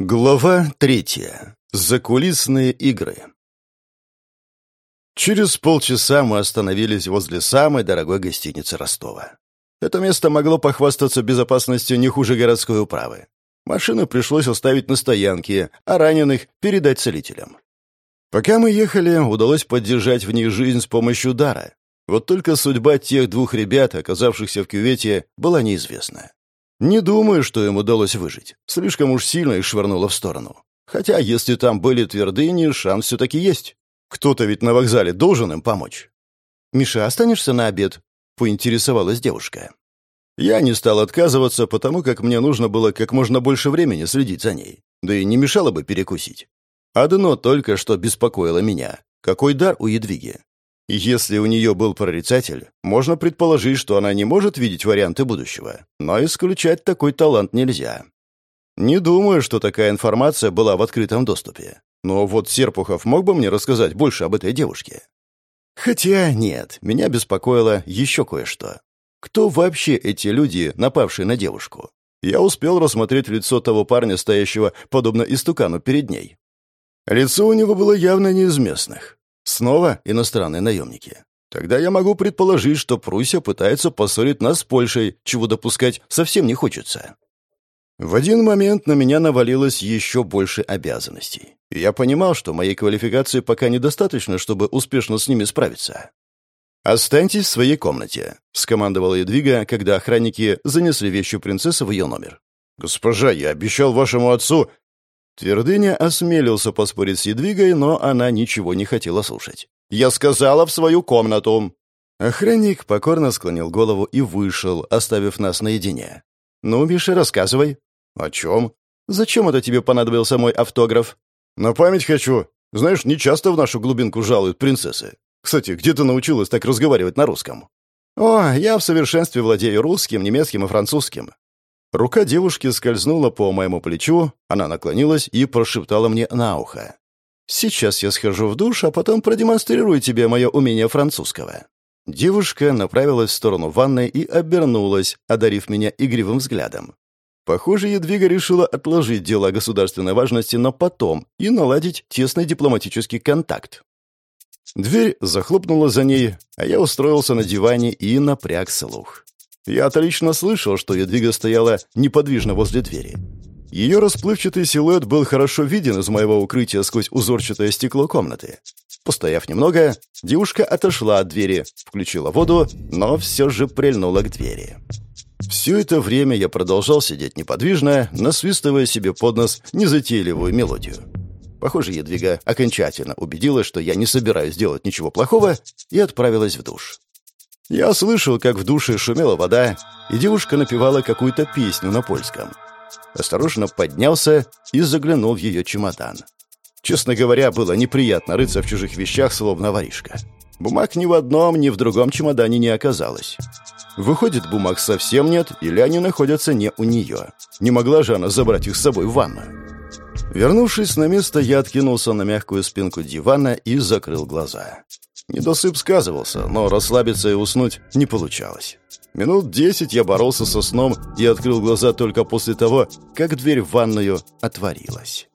Глава третья. Закулисные игры. Через полчаса мы остановились возле самой дорогой гостиницы Ростова. Это место могло похвастаться безопасностью не хуже городской управы. Машину пришлось оставить на стоянке, а раненых передать целителям. Пока мы ехали, удалось поддержать в них жизнь с помощью дара. Вот только судьба тех двух ребят, оказавшихся в кювете, была неизвестна. Не думаю, что им удалось выжить. Слишком уж сильно их швырнуло в сторону. Хотя, если там были твердыни, шанс все-таки есть. Кто-то ведь на вокзале должен им помочь. «Миша, останешься на обед?» — поинтересовалась девушка. Я не стал отказываться, потому как мне нужно было как можно больше времени следить за ней. Да и не мешало бы перекусить. Одно только что беспокоило меня. Какой дар у Едвиги? Если у нее был прорицатель, можно предположить, что она не может видеть варианты будущего, но исключать такой талант нельзя. Не думаю, что такая информация была в открытом доступе. Но вот Серпухов мог бы мне рассказать больше об этой девушке. Хотя нет, меня беспокоило еще кое-что. Кто вообще эти люди, напавшие на девушку? Я успел рассмотреть лицо того парня, стоящего подобно истукану перед ней. Лицо у него было явно не из местных. Снова иностранные наемники. Тогда я могу предположить, что Пруссия пытается поссорить нас с Польшей, чего допускать совсем не хочется. В один момент на меня навалилось еще больше обязанностей. И я понимал, что моей квалификации пока недостаточно, чтобы успешно с ними справиться. «Останьтесь в своей комнате», — скомандовала Едвига, когда охранники занесли вещи принцессы в ее номер. «Госпожа, я обещал вашему отцу...» Твердыня осмелился поспорить с Едвигой, но она ничего не хотела слушать. «Я сказала в свою комнату!» Охранник покорно склонил голову и вышел, оставив нас наедине. «Ну, Миша, рассказывай». «О чем?» «Зачем это тебе понадобился мой автограф?» «На память хочу. Знаешь, не часто в нашу глубинку жалуют принцессы. Кстати, где ты научилась так разговаривать на русском?» «О, я в совершенстве владею русским, немецким и французским. Рука девушки скользнула по моему плечу, она наклонилась и прошептала мне на ухо. «Сейчас я схожу в душ, а потом продемонстрирую тебе мое умение французского». Девушка направилась в сторону ванной и обернулась, одарив меня игривым взглядом. Похоже, Едвига решила отложить дела государственной важности на потом и наладить тесный дипломатический контакт. Дверь захлопнула за ней, а я устроился на диване и напряг слух. Я отлично слышал, что Едвига стояла неподвижно возле двери. Ее расплывчатый силуэт был хорошо виден из моего укрытия сквозь узорчатое стекло комнаты. Постояв немного, девушка отошла от двери, включила воду, но все же прильнула к двери. Все это время я продолжал сидеть неподвижно, насвистывая себе под нос незатейливую мелодию. Похоже, Едвига окончательно убедилась, что я не собираюсь делать ничего плохого, и отправилась в душ. Я слышал, как в душе шумела вода, и девушка напевала какую-то песню на польском. Осторожно поднялся и заглянул в ее чемодан. Честно говоря, было неприятно рыться в чужих вещах, словно воришка. Бумаг ни в одном, ни в другом чемодане не оказалось. Выходит, бумаг совсем нет, или они находятся не у нее. Не могла же она забрать их с собой в ванную. Вернувшись на место, я откинулся на мягкую спинку дивана и закрыл глаза. Недосып сказывался, но расслабиться и уснуть не получалось. Минут десять я боролся со сном и открыл глаза только после того, как дверь в ванную отворилась.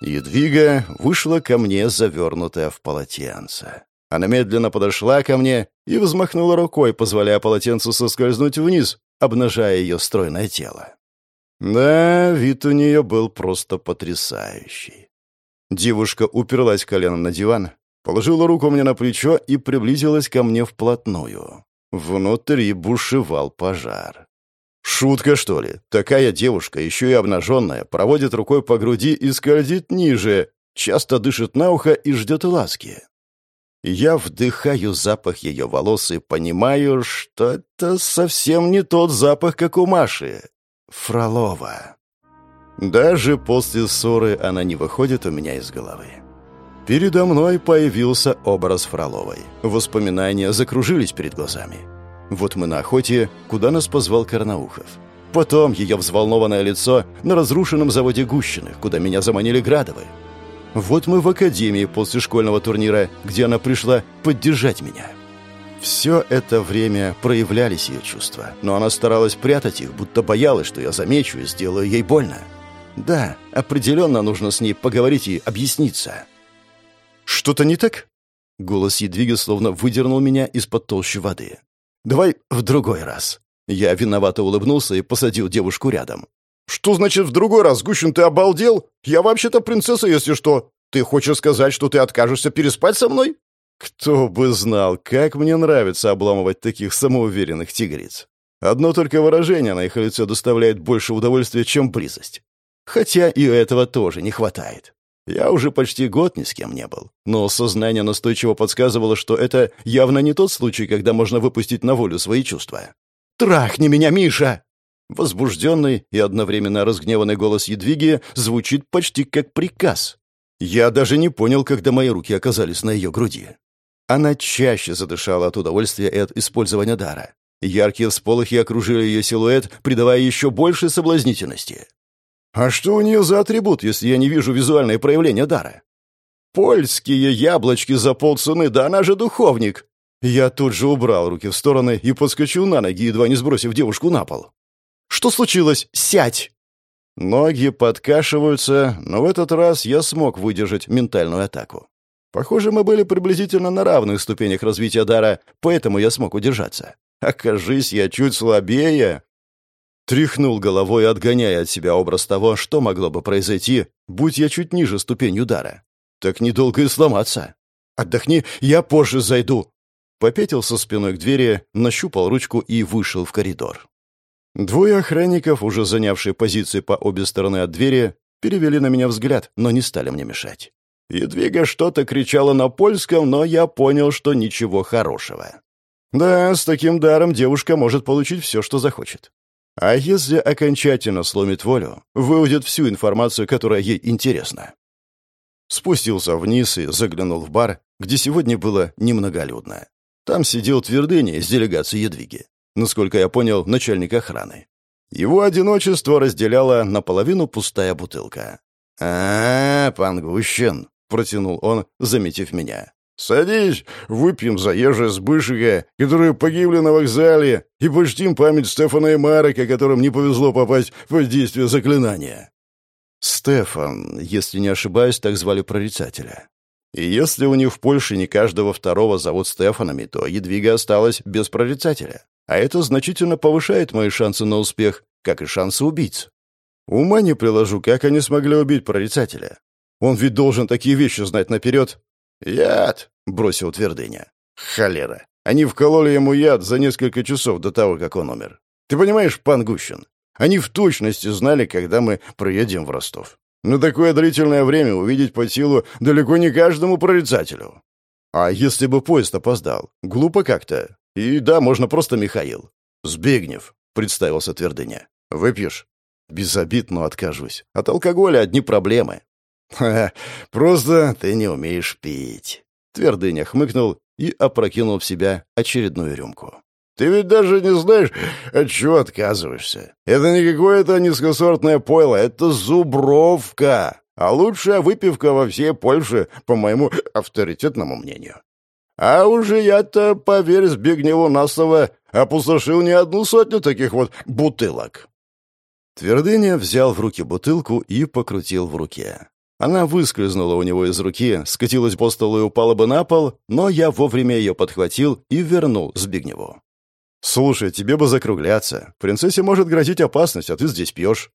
Едвига вышла ко мне, завернутая в полотенце. Она медленно подошла ко мне и взмахнула рукой, позволяя полотенцу соскользнуть вниз, обнажая ее стройное тело. Да, вид у нее был просто потрясающий. Девушка уперлась коленом на диван, Положила руку мне на плечо и приблизилась ко мне вплотную. Внутри бушевал пожар. Шутка, что ли? Такая девушка, еще и обнаженная, проводит рукой по груди и скользит ниже, часто дышит на ухо и ждет ласки. Я вдыхаю запах ее волос и понимаю, что это совсем не тот запах, как у Маши. Фролова. Даже после ссоры она не выходит у меня из головы. Передо мной появился образ Фроловой. Воспоминания закружились перед глазами. Вот мы на охоте, куда нас позвал Карнаухов. Потом ее взволнованное лицо на разрушенном заводе Гущиных, куда меня заманили Градовы. Вот мы в академии после школьного турнира, где она пришла поддержать меня. Все это время проявлялись ее чувства, но она старалась прятать их, будто боялась, что я замечу и сделаю ей больно. Да, определенно нужно с ней поговорить и объясниться. «Что-то не так?» Голос Едвиги словно выдернул меня из-под толщи воды. «Давай в другой раз». Я виновато улыбнулся и посадил девушку рядом. «Что значит в другой раз, Гущин, ты обалдел? Я вообще-то принцесса, если что. Ты хочешь сказать, что ты откажешься переспать со мной?» Кто бы знал, как мне нравится обламывать таких самоуверенных тигриц. Одно только выражение на их лице доставляет больше удовольствия, чем близость. Хотя и этого тоже не хватает. Я уже почти год ни с кем не был, но сознание настойчиво подсказывало, что это явно не тот случай, когда можно выпустить на волю свои чувства. «Трахни меня, Миша!» Возбужденный и одновременно разгневанный голос Едвиги звучит почти как приказ. Я даже не понял, когда мои руки оказались на ее груди. Она чаще задышала от удовольствия и от использования дара. Яркие всполохи окружили ее силуэт, придавая еще больше соблазнительности. А что у нее за атрибут, если я не вижу визуальное проявление дара? Польские яблочки за полцены, да она же духовник. Я тут же убрал руки в стороны и подскочил на ноги, едва не сбросив девушку на пол. «Что случилось? Сядь!» Ноги подкашиваются, но в этот раз я смог выдержать ментальную атаку. Похоже, мы были приблизительно на равных ступенях развития дара, поэтому я смог удержаться. Окажись, я чуть слабее. Тряхнул головой, отгоняя от себя образ того, что могло бы произойти, будь я чуть ниже ступенью дара. Так недолго и сломаться. Отдохни, я позже зайду. Попятился спиной к двери, нащупал ручку и вышел в коридор. Двое охранников, уже занявшие позиции по обе стороны от двери, перевели на меня взгляд, но не стали мне мешать. Едвига что-то кричала на польском, но я понял, что ничего хорошего. Да, с таким даром девушка может получить все, что захочет. А если окончательно сломит волю, выудит всю информацию, которая ей интересна. Спустился вниз и заглянул в бар, где сегодня было немноголюдно. Там сидел Твердыня из делегации Едвиги. Насколько я понял, начальник охраны. Его одиночество разделяла наполовину пустая бутылка. «А, -а пан Гущин», — протянул он, заметив меня. «Садись, выпьем за ежа Сбышика, которые погибли на вокзале, и почтим память Стефана и Марека, которым не повезло попасть под действие заклинания». Стефан, если не ошибаюсь, так звали прорицателя. И если у них в Польше не каждого второго зовут Стефанами, то Едвига осталась без прорицателя. А это значительно повышает мои шансы на успех, как и шансы убийц. Ума не приложу, как они смогли убить прорицателя. Он ведь должен такие вещи знать наперед, «Яд!» — бросил твердыня. «Холера! Они вкололи ему яд за несколько часов до того, как он умер. Ты понимаешь, пан Гущин, они в точности знали, когда мы проедем в Ростов. На такое длительное время увидеть по силу далеко не каждому прорицателю. А если бы поезд опоздал? Глупо как-то. И да, можно просто Михаил. Збегнев, представился Твердыня. Выпьешь? Без обид, но откажусь. От алкоголя одни проблемы. «Ха, просто ты не умеешь пить», — Твердыня хмыкнул и опрокинул в себя очередную рюмку. «Ты ведь даже не знаешь, от чего отказываешься. Это не какое-то низкосортное пойло, это зубровка, а лучшая выпивка во всей Польше, по моему авторитетному мнению. А уже я-то, поверь Збигневу Насова, опустошил не одну сотню таких вот бутылок». Твердыня взял в руки бутылку и покрутил в руке. Она выскользнула у него из руки, скатилась по столу и упала бы на пол, но я вовремя ее подхватил и вернул Збигневу. «Слушай, тебе бы закругляться. Принцессе может грозить опасность, а ты здесь пьешь».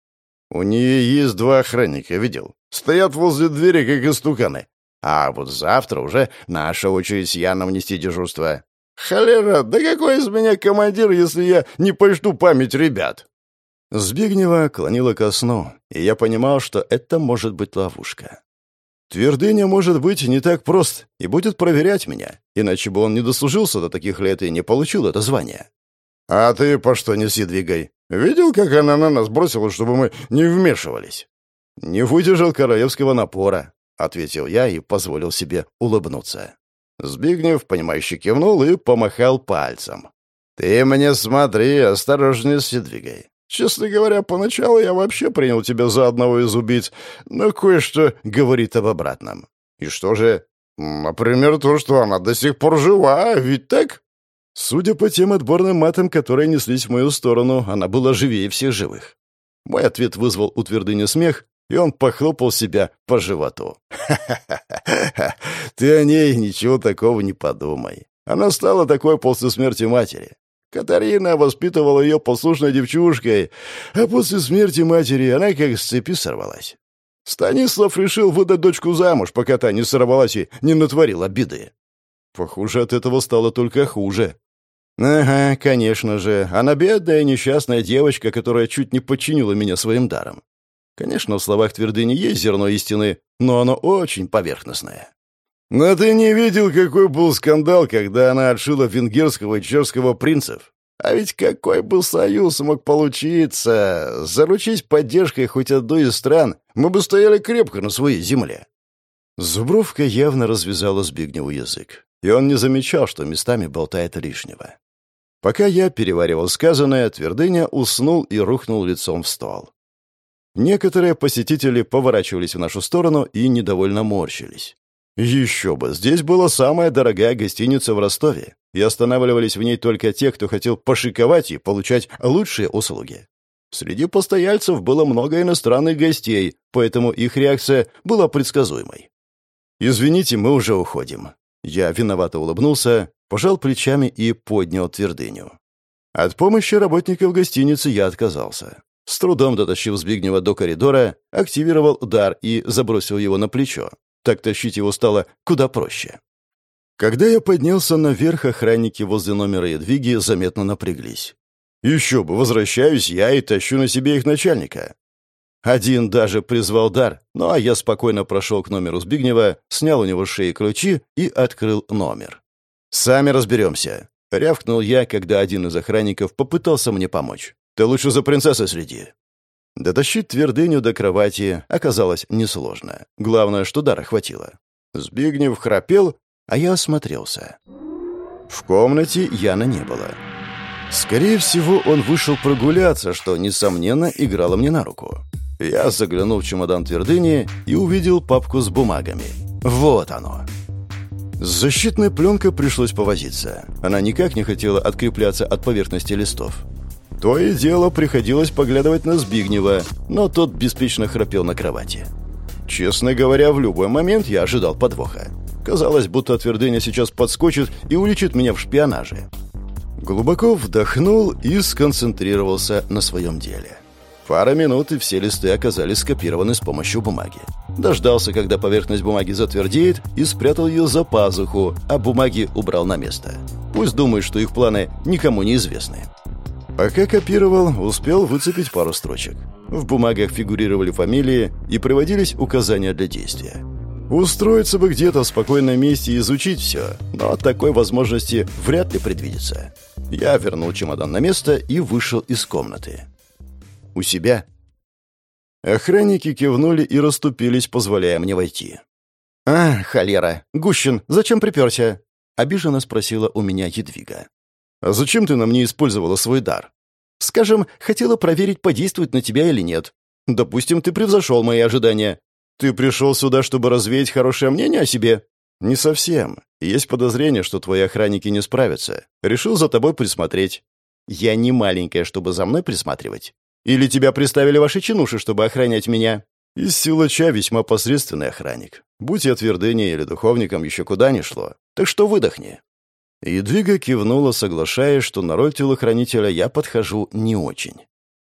«У нее есть два охранника, видел? Стоят возле двери, как истуканы. А вот завтра уже наша очередь с Яном нести дежурство. Холера, да какой из меня командир, если я не почту память ребят?» Збигнева клонила ко сну, и я понимал, что это может быть ловушка. Твердыня может быть не так прост и будет проверять меня, иначе бы он не дослужился до таких лет и не получил это звание. «А ты по что неси двигай? Видел, как она на нас бросила, чтобы мы не вмешивались?» «Не выдержал королевского напора», — ответил я и позволил себе улыбнуться. Збигнев, понимающе кивнул и помахал пальцем. «Ты мне смотри, осторожнее с двигай. Честно говоря, поначалу я вообще принял тебя за одного из убийц, но кое-что говорит об обратном. И что же? Например, то, что она до сих пор жива, ведь так? Судя по тем отборным матам, которые неслись в мою сторону, она была живее всех живых. Мой ответ вызвал у твердыни смех, и он похлопал себя по животу. «Ха-ха-ха! Ты о ней ничего такого не подумай. Она стала такой после смерти матери. Катарина воспитывала ее послушной девчушкой, а после смерти матери она как с цепи сорвалась. Станислав решил выдать дочку замуж, пока та не сорвалась и не натворила беды. Похоже, от этого стало только хуже. Ага, конечно же, она бедная несчастная девочка, которая чуть не подчинила меня своим даром. Конечно, в словах твердыни есть зерно истины, но оно очень поверхностное. Но ты не видел, какой был скандал, когда она отшила венгерского и чешского принцев? А ведь какой бы союз мог получиться? Заручись поддержкой хоть одной из стран, мы бы стояли крепко на своей земле. Зубровка явно развязала Збигневу язык, и он не замечал, что местами болтает лишнего. Пока я переваривал сказанное, Твердыня уснул и рухнул лицом в стол. Некоторые посетители поворачивались в нашу сторону и недовольно морщились. Еще бы, здесь была самая дорогая гостиница в Ростове, и останавливались в ней только те, кто хотел пошиковать и получать лучшие услуги. Среди постояльцев было много иностранных гостей, поэтому их реакция была предсказуемой. «Извините, мы уже уходим». Я виновато улыбнулся, пожал плечами и поднял твердыню. От помощи работников гостиницы я отказался. С трудом дотащив Збигнева до коридора, активировал удар и забросил его на плечо, так тащить его стало куда проще. Когда я поднялся наверх, охранники возле номера Едвиги заметно напряглись. Еще бы, возвращаюсь я и тащу на себе их начальника. Один даже призвал дар, ну а я спокойно прошел к номеру Збигнева, снял у него шеи ключи и открыл номер. «Сами разберемся», — рявкнул я, когда один из охранников попытался мне помочь. «Ты лучше за принцессой следи». Дотащить твердыню до кровати оказалось несложно. Главное, что дара хватило. Збигнев храпел, а я осмотрелся. В комнате Яна не было. Скорее всего, он вышел прогуляться, что, несомненно, играло мне на руку. Я заглянул в чемодан твердыни и увидел папку с бумагами. Вот оно. С защитной пленкой пришлось повозиться. Она никак не хотела открепляться от поверхности листов. То и дело приходилось поглядывать на Збигнева, но тот беспечно храпел на кровати. Честно говоря, в любой момент я ожидал подвоха. Казалось, будто твердыня сейчас подскочит и уличит меня в шпионаже. Глубоко вдохнул и сконцентрировался на своем деле. Пара минут, и все листы оказались скопированы с помощью бумаги. Дождался, когда поверхность бумаги затвердеет, и спрятал ее за пазуху, а бумаги убрал на место. Пусть думают, что их планы никому не известны. Пока копировал, успел выцепить пару строчек. В бумагах фигурировали фамилии и приводились указания для действия. Устроиться бы где-то в спокойном месте и изучить все, но такой возможности вряд ли предвидится. Я вернул чемодан на место и вышел из комнаты. У себя. Охранники кивнули и расступились, позволяя мне войти. «А, холера! Гущин, зачем приперся?» — обиженно спросила у меня Едвига. «А зачем ты на мне использовала свой дар?» «Скажем, хотела проверить, подействует на тебя или нет. Допустим, ты превзошел мои ожидания. Ты пришел сюда, чтобы развеять хорошее мнение о себе?» «Не совсем. Есть подозрение, что твои охранники не справятся. Решил за тобой присмотреть». «Я не маленькая, чтобы за мной присматривать. Или тебя приставили ваши чинуши, чтобы охранять меня?» «Из силача весьма посредственный охранник. Будь я твердыней или духовником, еще куда ни шло. Так что выдохни». Едвига кивнула, соглашаясь, что на роль телохранителя я подхожу не очень.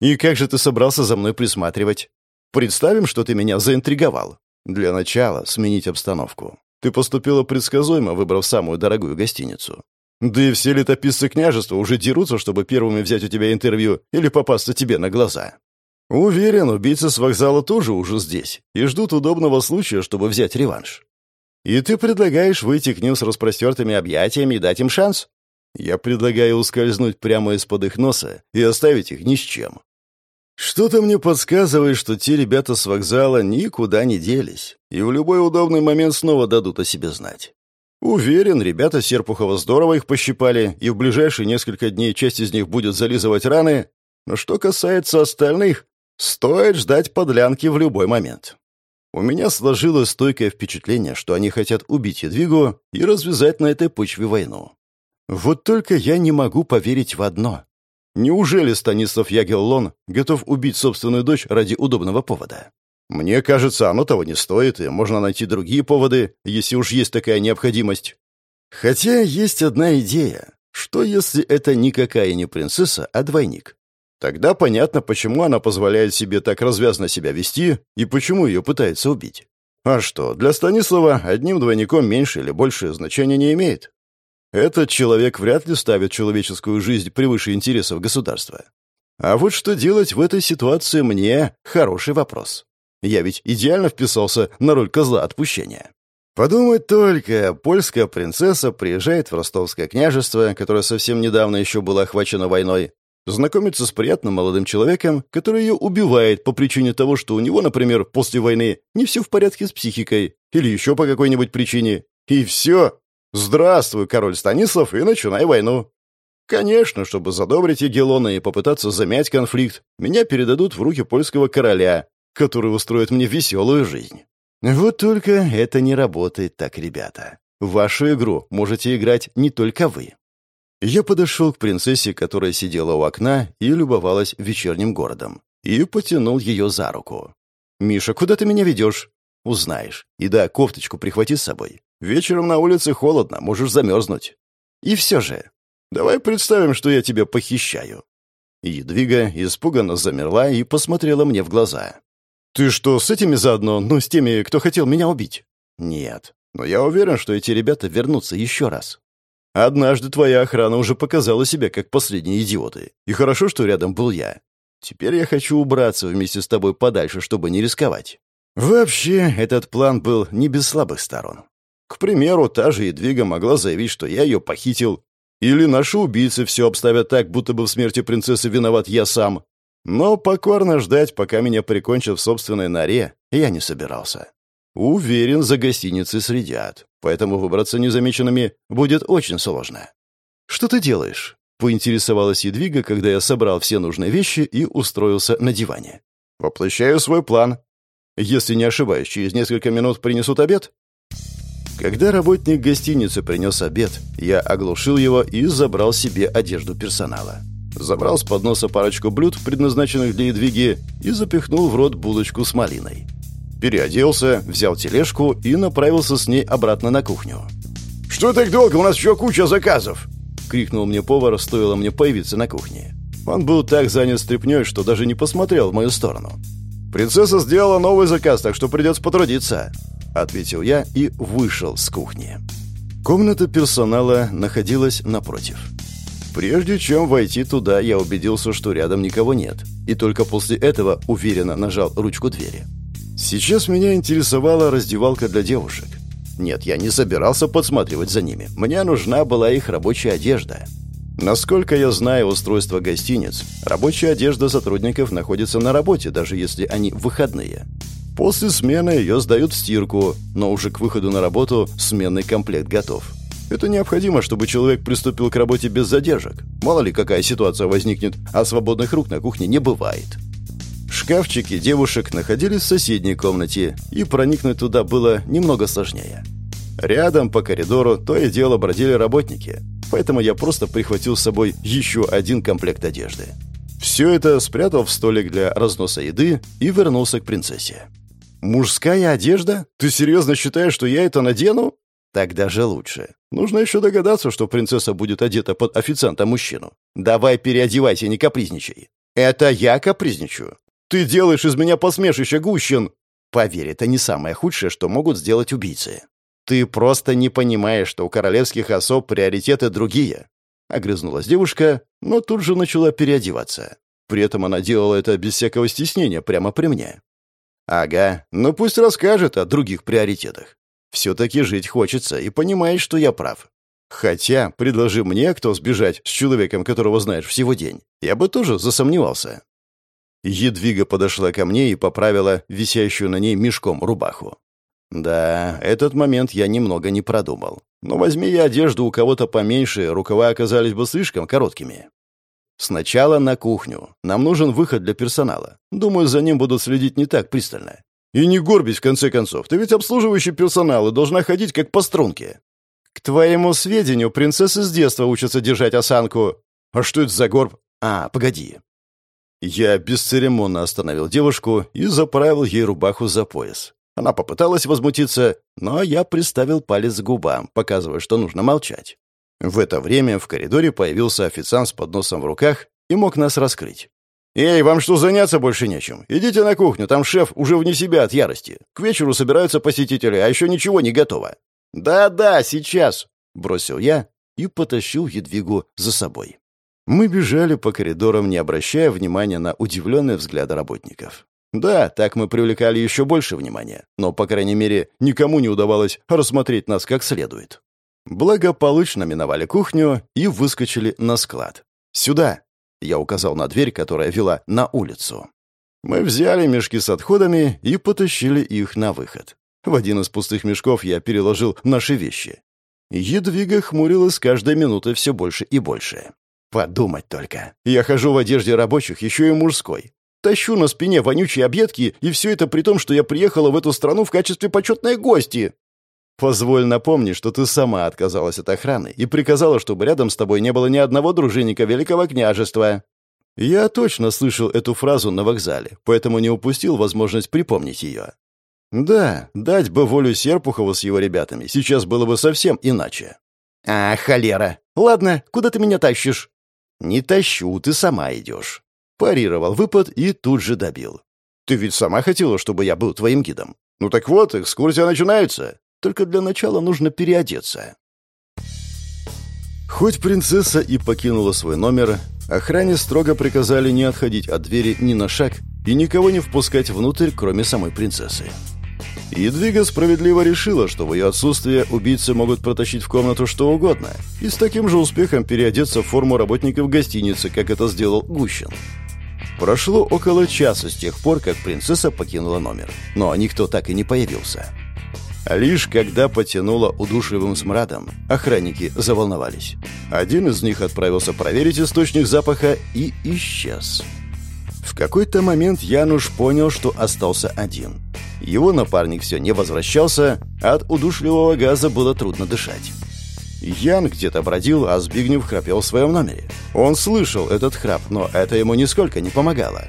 «И как же ты собрался за мной присматривать? Представим, что ты меня заинтриговал. Для начала сменить обстановку. Ты поступила предсказуемо, выбрав самую дорогую гостиницу. Да и все летописцы княжества уже дерутся, чтобы первыми взять у тебя интервью или попасться тебе на глаза. Уверен, убийцы с вокзала тоже уже здесь и ждут удобного случая, чтобы взять реванш. И ты предлагаешь выйти к ним с распростертыми объятиями и дать им шанс? Я предлагаю ускользнуть прямо из-под их носа и оставить их ни с чем. Что-то мне подсказывает, что те ребята с вокзала никуда не делись и в любой удобный момент снова дадут о себе знать. Уверен, ребята Серпухова здорово их пощипали, и в ближайшие несколько дней часть из них будет зализывать раны. Но что касается остальных, стоит ждать подлянки в любой момент. У меня сложилось стойкое впечатление, что они хотят убить Едвигу и развязать на этой почве войну. Вот только я не могу поверить в одно. Неужели Станислав Ягеллон готов убить собственную дочь ради удобного повода? Мне кажется, оно того не стоит, и можно найти другие поводы, если уж есть такая необходимость. Хотя есть одна идея. Что если это никакая не принцесса, а двойник? Тогда понятно, почему она позволяет себе так развязно себя вести и почему ее пытается убить. А что, для Станислава одним двойником меньше или больше значения не имеет. Этот человек вряд ли ставит человеческую жизнь превыше интересов государства. А вот что делать в этой ситуации мне – хороший вопрос. Я ведь идеально вписался на роль козла отпущения. Подумать только, польская принцесса приезжает в ростовское княжество, которое совсем недавно еще было охвачено войной, знакомится с приятным молодым человеком, который ее убивает по причине того, что у него, например, после войны не все в порядке с психикой, или еще по какой-нибудь причине. И все. Здравствуй, король Станислав, и начинай войну. Конечно, чтобы задобрить Егелона и попытаться замять конфликт, меня передадут в руки польского короля, который устроит мне веселую жизнь. Вот только это не работает так, ребята. В вашу игру можете играть не только вы. Я подошел к принцессе, которая сидела у окна и любовалась вечерним городом, и потянул ее за руку. «Миша, куда ты меня ведешь?» «Узнаешь. И да, кофточку прихвати с собой. Вечером на улице холодно, можешь замерзнуть. И все же, давай представим, что я тебя похищаю». Едвига испуганно замерла и посмотрела мне в глаза. «Ты что, с этими заодно? Ну, с теми, кто хотел меня убить?» «Нет. Но я уверен, что эти ребята вернутся еще раз. Однажды твоя охрана уже показала себя как последние идиоты. И хорошо, что рядом был я. Теперь я хочу убраться вместе с тобой подальше, чтобы не рисковать». Вообще, этот план был не без слабых сторон. К примеру, та же Едвига могла заявить, что я ее похитил. Или наши убийцы все обставят так, будто бы в смерти принцессы виноват я сам. Но покорно ждать, пока меня прикончат в собственной норе, я не собирался. Уверен, за гостиницей следят, поэтому выбраться незамеченными будет очень сложно. «Что ты делаешь?» — поинтересовалась Едвига, когда я собрал все нужные вещи и устроился на диване. «Воплощаю свой план. Если не ошибаюсь, через несколько минут принесут обед?» Когда работник гостиницы принес обед, я оглушил его и забрал себе одежду персонала. Забрал с подноса парочку блюд, предназначенных для едвиги, и запихнул в рот булочку с малиной. Переоделся, взял тележку и направился с ней обратно на кухню. «Что так долго? У нас еще куча заказов!» — крикнул мне повар, стоило мне появиться на кухне. Он был так занят стряпнёй, что даже не посмотрел в мою сторону. «Принцесса сделала новый заказ, так что придется потрудиться», — ответил я и вышел с кухни. Комната персонала находилась напротив. Прежде чем войти туда, я убедился, что рядом никого нет, и только после этого уверенно нажал ручку двери. Сейчас меня интересовала раздевалка для девушек. Нет, я не собирался подсматривать за ними. Мне нужна была их рабочая одежда. Насколько я знаю устройство гостиниц, рабочая одежда сотрудников находится на работе, даже если они выходные. После смены ее сдают в стирку, но уже к выходу на работу сменный комплект готов. Это необходимо, чтобы человек приступил к работе без задержек. Мало ли какая ситуация возникнет, а свободных рук на кухне не бывает. Шкафчики девушек находились в соседней комнате, и проникнуть туда было немного сложнее. Рядом по коридору то и дело бродили работники, поэтому я просто прихватил с собой еще один комплект одежды. Все это спрятал в столик для разноса еды и вернулся к принцессе. «Мужская одежда? Ты серьезно считаешь, что я это надену?» Так даже лучше. Нужно еще догадаться, что принцесса будет одета под официанта-мужчину. Давай переодевайся, не капризничай. Это я капризничаю. Ты делаешь из меня посмешище, Гущин. Поверь, это не самое худшее, что могут сделать убийцы. Ты просто не понимаешь, что у королевских особ приоритеты другие. Огрызнулась девушка, но тут же начала переодеваться. При этом она делала это без всякого стеснения, прямо при мне. Ага, ну пусть расскажет о других приоритетах. Все-таки жить хочется и понимаешь, что я прав. Хотя, предложи мне, кто сбежать с человеком, которого знаешь всего день, я бы тоже засомневался. Едвига подошла ко мне и поправила висящую на ней мешком рубаху. Да, этот момент я немного не продумал. Но возьми я одежду у кого-то поменьше, рукава оказались бы слишком короткими. Сначала на кухню. Нам нужен выход для персонала. Думаю, за ним будут следить не так пристально. И не горбись, в конце концов. Ты ведь обслуживающий персонал и должна ходить как по струнке. К твоему сведению, принцессы с детства учатся держать осанку. А что это за горб? А, погоди. Я бесцеремонно остановил девушку и заправил ей рубаху за пояс. Она попыталась возмутиться, но я приставил палец к губам, показывая, что нужно молчать. В это время в коридоре появился официант с подносом в руках и мог нас раскрыть. «Эй, вам что, заняться больше нечем? Идите на кухню, там шеф уже вне себя от ярости. К вечеру собираются посетители, а еще ничего не готово». «Да-да, сейчас», — бросил я и потащил Едвигу за собой. Мы бежали по коридорам, не обращая внимания на удивленные взгляды работников. Да, так мы привлекали еще больше внимания, но, по крайней мере, никому не удавалось рассмотреть нас как следует. Благополучно миновали кухню и выскочили на склад. «Сюда!» — я указал на дверь, которая вела на улицу. Мы взяли мешки с отходами и потащили их на выход. В один из пустых мешков я переложил наши вещи. Едвига хмурилась каждой минутой все больше и больше. Подумать только. Я хожу в одежде рабочих, еще и мужской. Тащу на спине вонючие объедки, и все это при том, что я приехала в эту страну в качестве почетной гости. Позволь напомнить, что ты сама отказалась от охраны и приказала, чтобы рядом с тобой не было ни одного дружинника Великого княжества. Я точно слышал эту фразу на вокзале, поэтому не упустил возможность припомнить ее. Да, дать бы волю Серпухову с его ребятами, сейчас было бы совсем иначе. А, холера. Ладно, куда ты меня тащишь? Не тащу, ты сама идешь. Парировал выпад и тут же добил. Ты ведь сама хотела, чтобы я был твоим гидом. Ну так вот, экскурсия начинается. Только для начала нужно переодеться. Хоть принцесса и покинула свой номер, охране строго приказали не отходить от двери ни на шаг и никого не впускать внутрь, кроме самой принцессы. Едвига справедливо решила, что в ее отсутствие убийцы могут протащить в комнату что угодно и с таким же успехом переодеться в форму работников гостиницы, как это сделал Гущин. Прошло около часа с тех пор, как принцесса покинула номер, но никто так и не появился. Лишь когда потянуло удушливым смрадом, охранники заволновались. Один из них отправился проверить источник запаха и исчез. В какой-то момент Януш понял, что остался один. Его напарник все не возвращался, от удушливого газа было трудно дышать. Ян где-то бродил, а Збигнев храпел в своем номере. Он слышал этот храп, но это ему нисколько не помогало.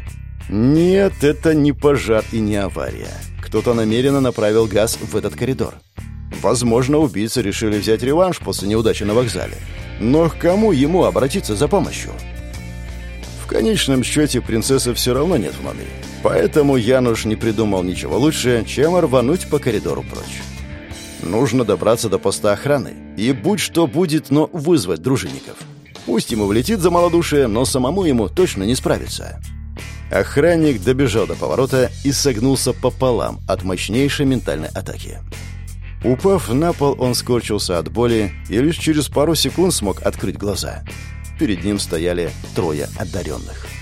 Нет, это не пожар и не авария. Кто-то намеренно направил газ в этот коридор. Возможно, убийцы решили взять реванш после неудачи на вокзале. Но к кому ему обратиться за помощью? В конечном счете принцессы все равно нет в номере. Поэтому Януш не придумал ничего лучше, чем рвануть по коридору прочь. Нужно добраться до поста охраны. И будь что будет, но вызвать дружинников. Пусть ему влетит за малодушие, но самому ему точно не справиться. Охранник добежал до поворота и согнулся пополам от мощнейшей ментальной атаки. Упав на пол, он скорчился от боли и лишь через пару секунд смог открыть глаза. Перед ним стояли трое одаренных.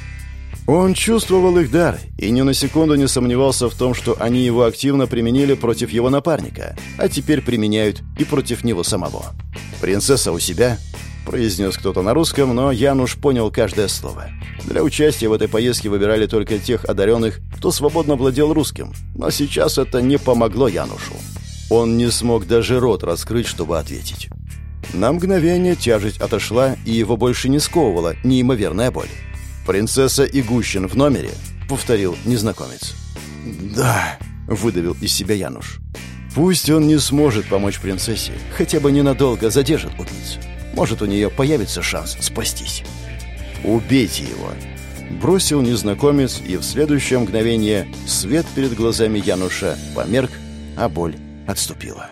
Он чувствовал их дар и ни на секунду не сомневался в том, что они его активно применили против его напарника, а теперь применяют и против него самого. «Принцесса у себя?» — произнес кто-то на русском, но Януш понял каждое слово. Для участия в этой поездке выбирали только тех одаренных, кто свободно владел русским. Но сейчас это не помогло Янушу. Он не смог даже рот раскрыть, чтобы ответить. На мгновение тяжесть отошла, и его больше не сковывала неимоверная боль. «Принцесса Игущин в номере?» — повторил незнакомец. «Да», — выдавил из себя Януш. «Пусть он не сможет помочь принцессе, хотя бы ненадолго задержит убийцу. Может, у нее появится шанс спастись». «Убейте его!» Бросил незнакомец, и в следующее мгновение свет перед глазами Януша померк, а боль отступила.